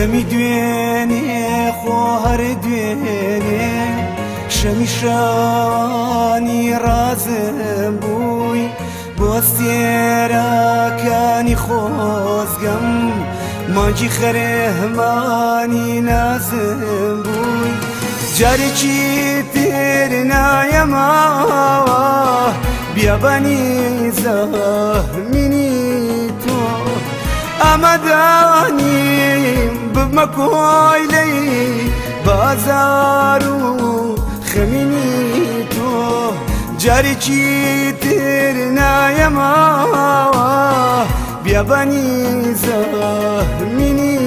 دەمی دوێنێ خۆ هەر دوێنێ شەمیشانی ڕازم بووی بۆ سێراکانی خۆزگەم ماجی خەرێهمانی نازم بووی جارێکی تێر نایەماوە بیابانی زەمینی تۆ ئامادانیم همك وعيلي بازارو خميني تو. جاري ترنا يا ماوا بياباني زهميني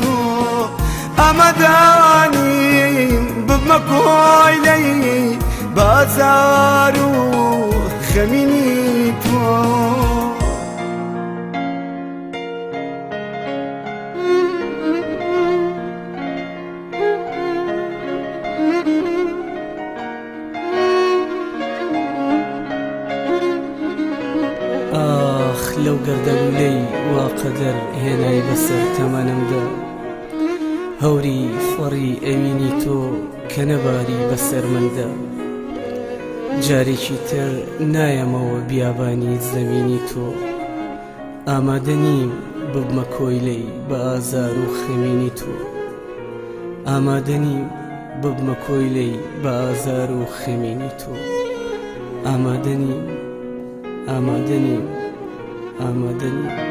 تو. اما أمداني بمك وعيلي بازارو لەو گەردەلولەی وا قەدەر هێنای بەسەر تەمەنمدا هەوری فەڕی ئەوینی تۆ کە نەباری بەسەر مندا. جارێکی تر نایەمەوە بیابانی زەمینی تۆ. ئامادە نیم ببمە کۆیلەی بە ئازار و خەمینی تۆ. ئامادە نیم ببمە کۆیلەی بە ئازار و خەمینی تۆ. ئامادە نیم ئامادە نیم. anladın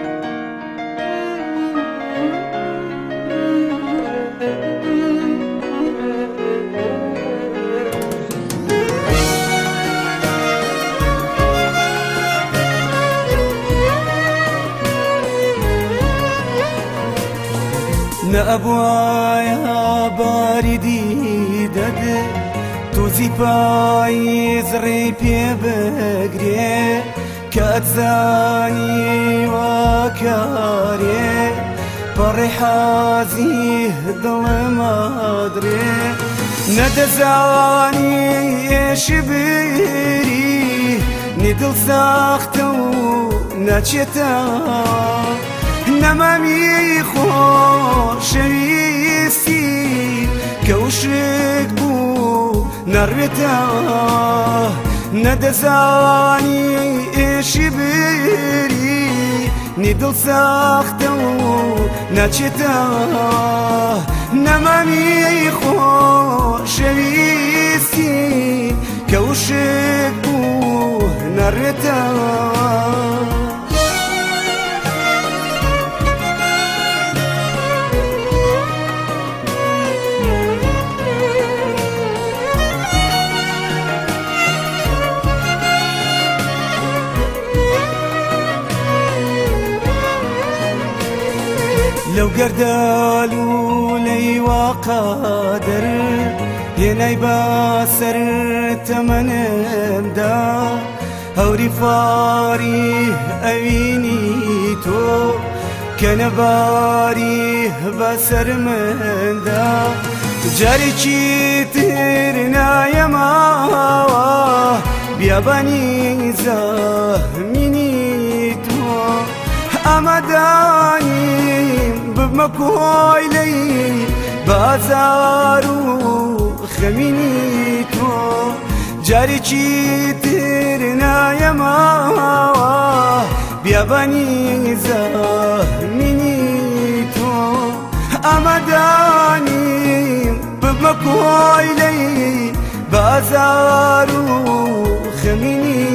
Ne abwaya baridî dede Tu zîpayî zirê pê کەتزانی واکارێ پەڕێ حازی دڵەمادرێ نەدەزانی ئێش بری نیدڵ ساختە و نەچێتە. نەمەمی خۆشەویستی کەوشک بوو نەڕوێتەوە نەدەزانی ئێشی بری نیدڵ ساختە و نەچێتەوە نەمەمی خۆشەویستی کەوشک بوو نەڕێتەوە لەو گەردال و لەیوا قادر هێنای باسەر تەمەنمدا هەوری فاری ئەوینی تۆ کە نەباری بەسەر مندا. جارێکی تر نایەماوە بیابانی زەمینی تۆ ئەمەدانیم ببمە کۆیلەی بازار و خەمینی تۆ جارێکی تر نایەماوە بیابانی زەمینی تۆ ئەمەدانیم ببمە کۆیلەی بازار و خەمینی